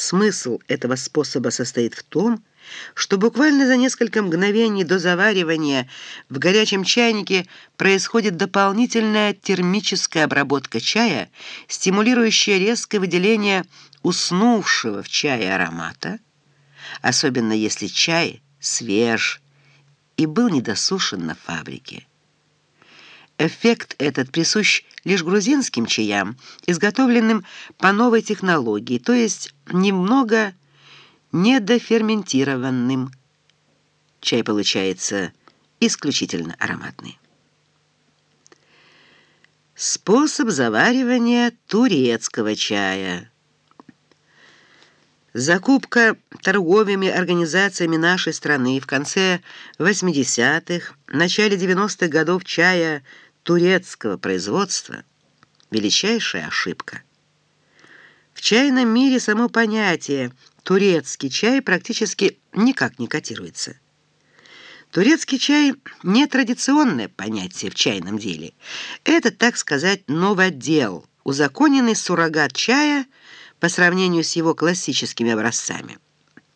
Смысл этого способа состоит в том, что буквально за несколько мгновений до заваривания в горячем чайнике происходит дополнительная термическая обработка чая, стимулирующая резкое выделение уснувшего в чае аромата, особенно если чай свеж и был недосушен на фабрике. Эффект этот присущ лишь грузинским чаям, изготовленным по новой технологии, то есть немного недоферментированным. Чай получается исключительно ароматный. Способ заваривания турецкого чая. Закупка торговыми организациями нашей страны в конце 80-х, начале 90-х годов чая турецкого производства – величайшая ошибка. В чайном мире само понятие «турецкий чай» практически никак не котируется. Турецкий чай – не традиционное понятие в чайном деле. Это, так сказать, новодел, узаконенный суррогат чая по сравнению с его классическими образцами.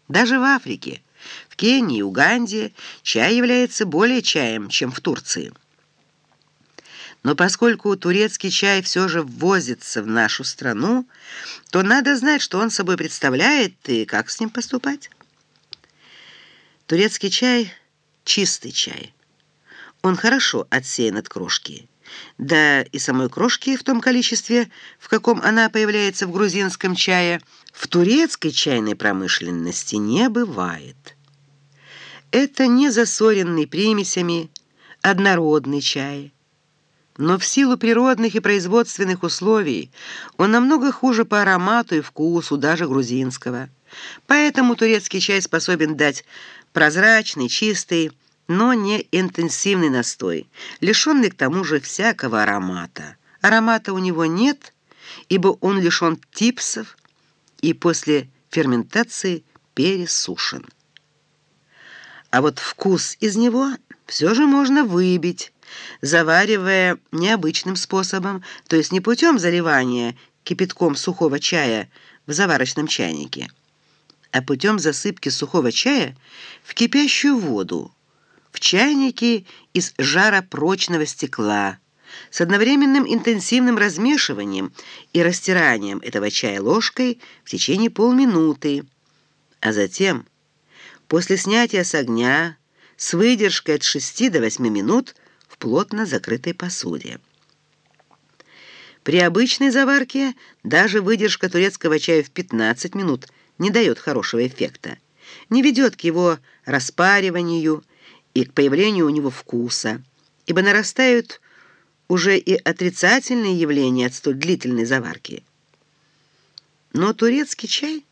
Даже в Африке, в Кении и Уганде чай является более чаем, чем в Турции. Но поскольку турецкий чай все же ввозится в нашу страну, то надо знать, что он собой представляет и как с ним поступать. Турецкий чай – чистый чай. Он хорошо отсеян от крошки. Да и самой крошки в том количестве, в каком она появляется в грузинском чае, в турецкой чайной промышленности не бывает. Это не засоренный примесями, однородный чай – но в силу природных и производственных условий он намного хуже по аромату и вкусу даже грузинского. Поэтому турецкий чай способен дать прозрачный, чистый, но не интенсивный настой, лишенный к тому же всякого аромата. Аромата у него нет, ибо он лишен типсов и после ферментации пересушен. А вот вкус из него все же можно выбить, заваривая необычным способом, то есть не путем заливания кипятком сухого чая в заварочном чайнике, а путем засыпки сухого чая в кипящую воду, в чайнике из жаропрочного стекла, с одновременным интенсивным размешиванием и растиранием этого чая ложкой в течение полминуты, а затем, после снятия с огня, с выдержкой от 6 до 8 минут, в плотно закрытой посуде. При обычной заварке даже выдержка турецкого чая в 15 минут не дает хорошего эффекта, не ведет к его распариванию и к появлению у него вкуса, ибо нарастают уже и отрицательные явления от столь длительной заварки. Но турецкий чай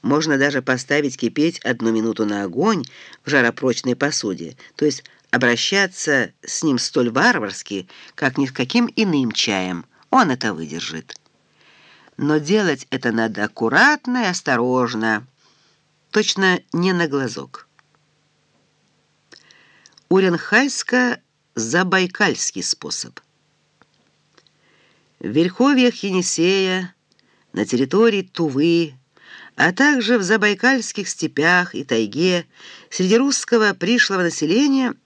можно даже поставить кипеть одну минуту на огонь в жаропрочной посуде, то есть обращаться с ним столь варварски, как ни с каким иным чаем. Он это выдержит. Но делать это надо аккуратно и осторожно, точно не на глазок. Уренхайско-забайкальский способ. В верховьях Енисея, на территории Тувы, а также в забайкальских степях и тайге среди русского пришлого населения –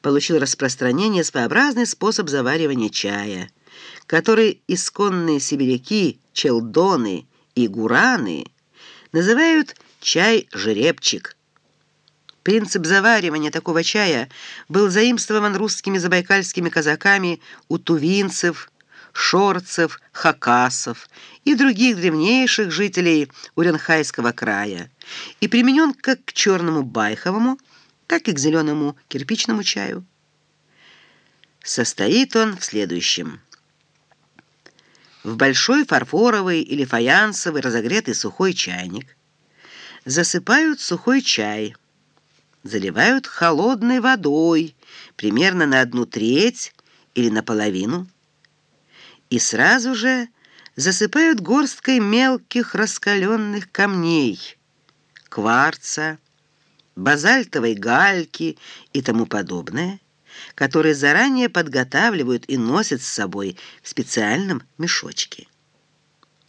получил распространение своеобразный способ заваривания чая, который исконные сибиряки, челдоны и гураны называют чай-жеребчик. Принцип заваривания такого чая был заимствован русскими забайкальскими казаками у тувинцев, шорцев, хакасов и других древнейших жителей Уренхайского края и применен как к черному байховому, так и к зеленому кирпичному чаю. Состоит он в следующем. В большой фарфоровый или фаянсовый разогретый сухой чайник засыпают сухой чай, заливают холодной водой примерно на одну треть или наполовину и сразу же засыпают горсткой мелких раскаленных камней, кварца, базальтовой гальки и тому подобное, которые заранее подготавливают и носят с собой в специальном мешочке.